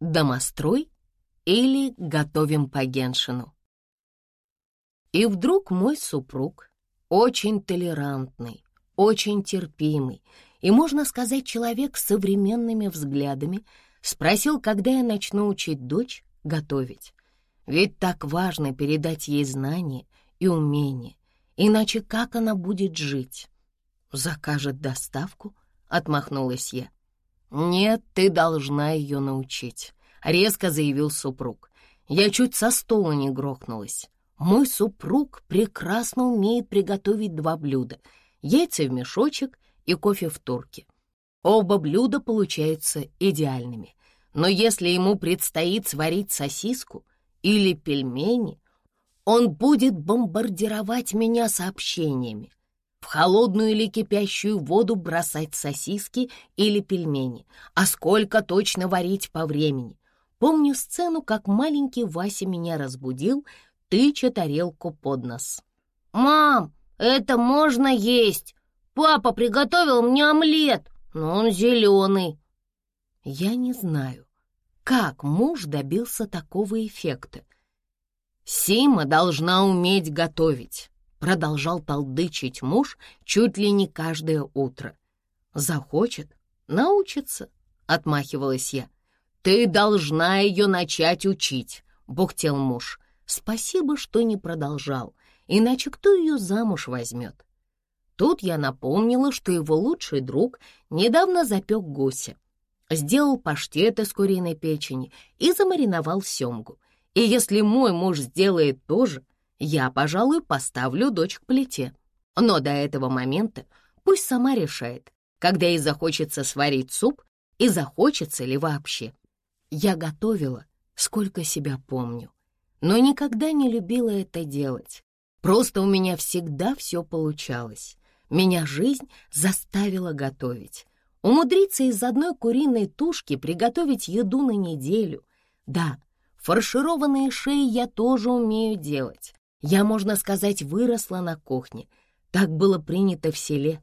домострой или готовим по Геншину. И вдруг мой супруг, очень толерантный, очень терпимый и, можно сказать, человек с современными взглядами, спросил, когда я начну учить дочь готовить. Ведь так важно передать ей знания и умения, иначе как она будет жить? Закажет доставку? Отмахнулась я. Нет, ты должна ее научить, резко заявил супруг. Я чуть со стола не грохнулась. Мой супруг прекрасно умеет приготовить два блюда — яйца в мешочек и кофе в турке. Оба блюда получаются идеальными. Но если ему предстоит сварить сосиску или пельмени, он будет бомбардировать меня сообщениями. Холодную или кипящую воду бросать сосиски или пельмени, а сколько точно варить по времени. Помню сцену, как маленький Вася меня разбудил, тыча тарелку под нос. «Мам, это можно есть! Папа приготовил мне омлет, но он зеленый!» Я не знаю, как муж добился такого эффекта. «Сима должна уметь готовить», — продолжал толдычить муж чуть ли не каждое утро. «Захочет, научится», — отмахивалась я. «Ты должна ее начать учить», — бухтел муж. «Спасибо, что не продолжал, иначе кто ее замуж возьмет?» Тут я напомнила, что его лучший друг недавно запек гуся сделал паштет из куриной печени и замариновал семгу. И если мой муж сделает то же, я, пожалуй, поставлю дочь к плите. Но до этого момента пусть сама решает, когда ей захочется сварить суп и захочется ли вообще. Я готовила, сколько себя помню, но никогда не любила это делать. Просто у меня всегда все получалось. Меня жизнь заставила готовить. Умудриться из одной куриной тушки приготовить еду на неделю. Да, фаршированные шеи я тоже умею делать. Я, можно сказать, выросла на кухне. Так было принято в селе.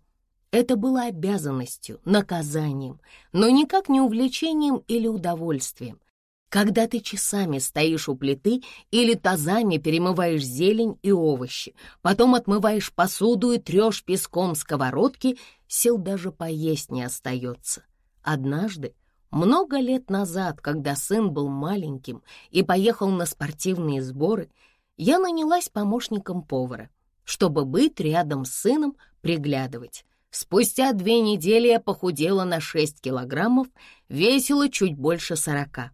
Это было обязанностью, наказанием, но никак не увлечением или удовольствием. Когда ты часами стоишь у плиты или тазами перемываешь зелень и овощи, потом отмываешь посуду и трешь песком сковородки, сил даже поесть не остается. Однажды, много лет назад, когда сын был маленьким и поехал на спортивные сборы, я нанялась помощником повара, чтобы быть рядом с сыном, приглядывать. Спустя две недели я похудела на 6 килограммов, весила чуть больше сорока.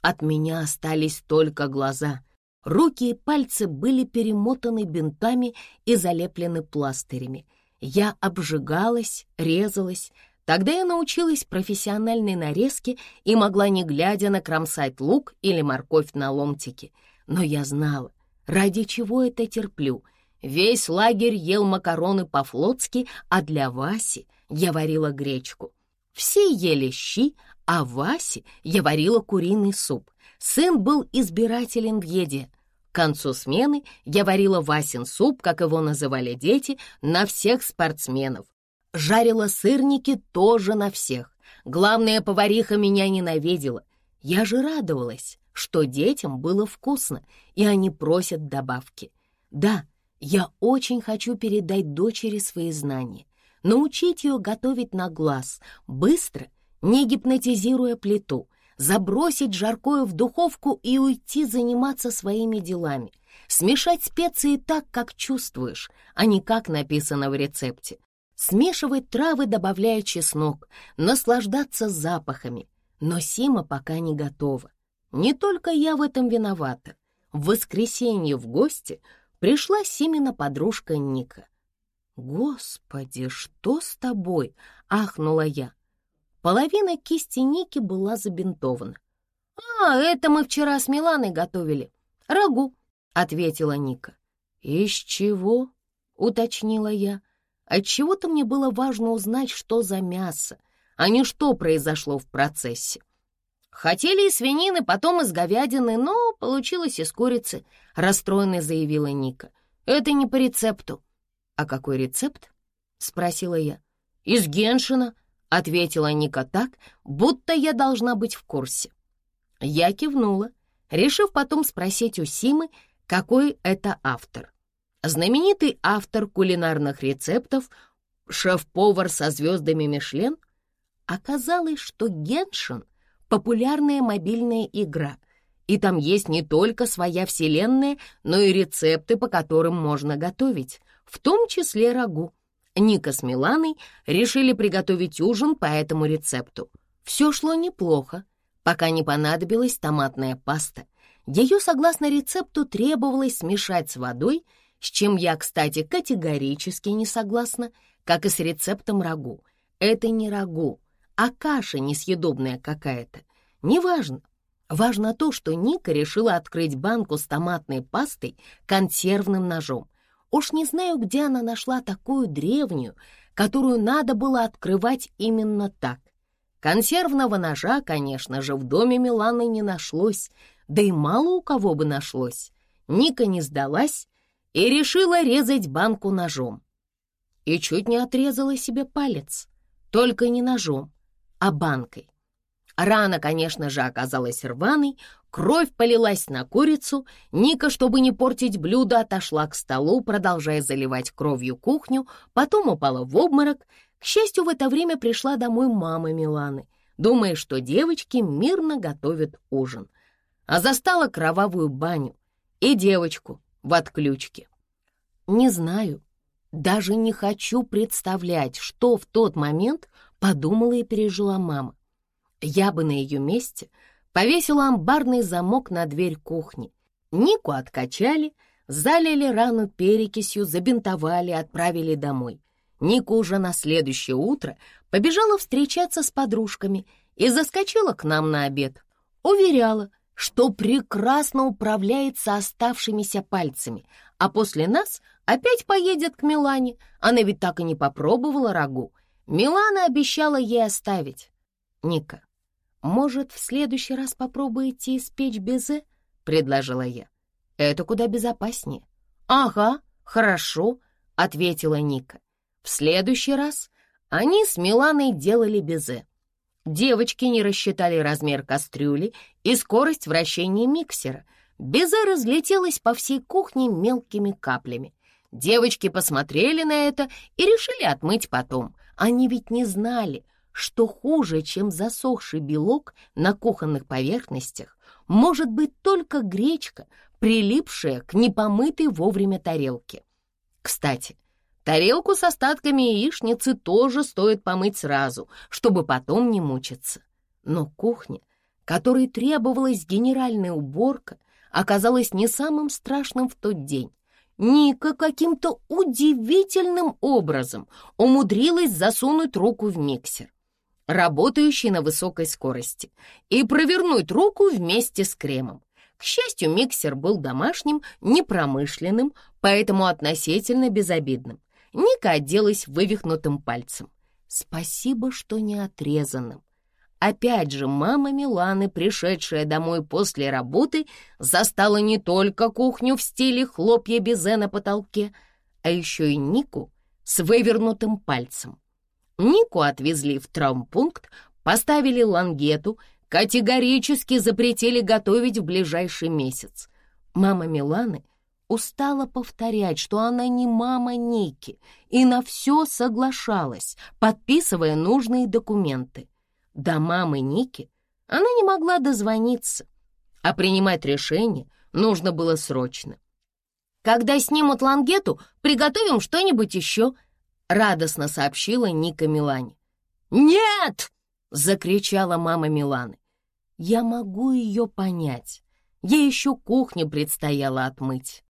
От меня остались только глаза. Руки и пальцы были перемотаны бинтами и залеплены пластырями. Я обжигалась, резалась. Тогда я научилась профессиональной нарезке и могла, не глядя, накромсать лук или морковь на ломтики. Но я знала, ради чего это терплю. Весь лагерь ел макароны по-флотски, а для Васи я варила гречку. Все ели щи, а Васе я варила куриный суп. Сын был избирателен в еде. К концу смены я варила Васин суп, как его называли дети, на всех спортсменов. Жарила сырники тоже на всех. Главная повариха меня ненавидела. Я же радовалась, что детям было вкусно, и они просят добавки. Да, я очень хочу передать дочери свои знания, научить ее готовить на глаз, быстро не гипнотизируя плиту, забросить жаркое в духовку и уйти заниматься своими делами, смешать специи так, как чувствуешь, а не как написано в рецепте, смешивать травы, добавляя чеснок, наслаждаться запахами. Но Сима пока не готова. Не только я в этом виновата. В воскресенье в гости пришла Симина подружка Ника. «Господи, что с тобой?» — ахнула я. Половина кисти Ники была забинтована. «А, это мы вчера с Миланой готовили. Рагу», — ответила Ника. «Из чего?» — уточнила я. Отчего-то мне было важно узнать, что за мясо, а не что произошло в процессе. «Хотели из свинины, потом из говядины, но получилось из курицы», — расстроенно заявила Ника. «Это не по рецепту». «А какой рецепт?» — спросила я. «Из геншина», — ответила Ника так, будто я должна быть в курсе. Я кивнула, решив потом спросить у Симы, какой это автор. Знаменитый автор кулинарных рецептов, шеф-повар со звездами Мишлен? Оказалось, что Геншин — популярная мобильная игра, и там есть не только своя вселенная, но и рецепты, по которым можно готовить, в том числе рагу. Ника с Миланой решили приготовить ужин по этому рецепту. Все шло неплохо, пока не понадобилась томатная паста. Ее, согласно рецепту, требовалось смешать с водой, с чем я, кстати, категорически не согласна, как и с рецептом рагу. Это не рагу, а каша несъедобная какая-то. Неважно. Важно то, что Ника решила открыть банку с томатной пастой консервным ножом. Уж не знаю, где она нашла такую древнюю, которую надо было открывать именно так. Консервного ножа, конечно же, в доме Миланы не нашлось, да и мало у кого бы нашлось. Ника не сдалась и решила резать банку ножом. И чуть не отрезала себе палец, только не ножом, а банкой. Рана, конечно же, оказалась рваной, кровь полилась на курицу. Ника, чтобы не портить блюдо, отошла к столу, продолжая заливать кровью кухню, потом упала в обморок. К счастью, в это время пришла домой мама Миланы, думая, что девочки мирно готовят ужин, а застала кровавую баню и девочку в отключке. Не знаю, даже не хочу представлять, что в тот момент подумала и пережила мама. Я бы на ее месте повесила амбарный замок на дверь кухни. Нику откачали, залили рану перекисью, забинтовали, отправили домой. Ника уже на следующее утро побежала встречаться с подружками и заскочила к нам на обед. Уверяла, что прекрасно управляется оставшимися пальцами, а после нас опять поедет к Милане. Она ведь так и не попробовала рагу. Милана обещала ей оставить. Ника, «Может, в следующий раз попробуете испечь безе?» — предложила я. «Это куда безопаснее». «Ага, хорошо», — ответила Ника. В следующий раз они с Миланой делали безе. Девочки не рассчитали размер кастрюли и скорость вращения миксера. Безе разлетелось по всей кухне мелкими каплями. Девочки посмотрели на это и решили отмыть потом. Они ведь не знали, что хуже, чем засохший белок на кухонных поверхностях, может быть только гречка, прилипшая к непомытой вовремя тарелке. Кстати, тарелку с остатками яичницы тоже стоит помыть сразу, чтобы потом не мучиться. Но кухня, которой требовалась генеральная уборка, оказалась не самым страшным в тот день. Ника каким-то удивительным образом умудрилась засунуть руку в миксер работающий на высокой скорости, и провернуть руку вместе с кремом. К счастью, миксер был домашним, непромышленным, поэтому относительно безобидным. Ника оделась вывихнутым пальцем. Спасибо, что не отрезанным. Опять же, мама Миланы, пришедшая домой после работы, застала не только кухню в стиле хлопья безе на потолке, а еще и Нику с вывернутым пальцем. Нику отвезли в травмпункт, поставили лангету, категорически запретили готовить в ближайший месяц. Мама Миланы устала повторять, что она не мама Ники, и на все соглашалась, подписывая нужные документы. До мамы Ники она не могла дозвониться, а принимать решение нужно было срочно. «Когда снимут лангету, приготовим что-нибудь еще», — радостно сообщила Ника Милане. «Нет!» — закричала мама Миланы. «Я могу ее понять. Ей еще кухню предстояло отмыть».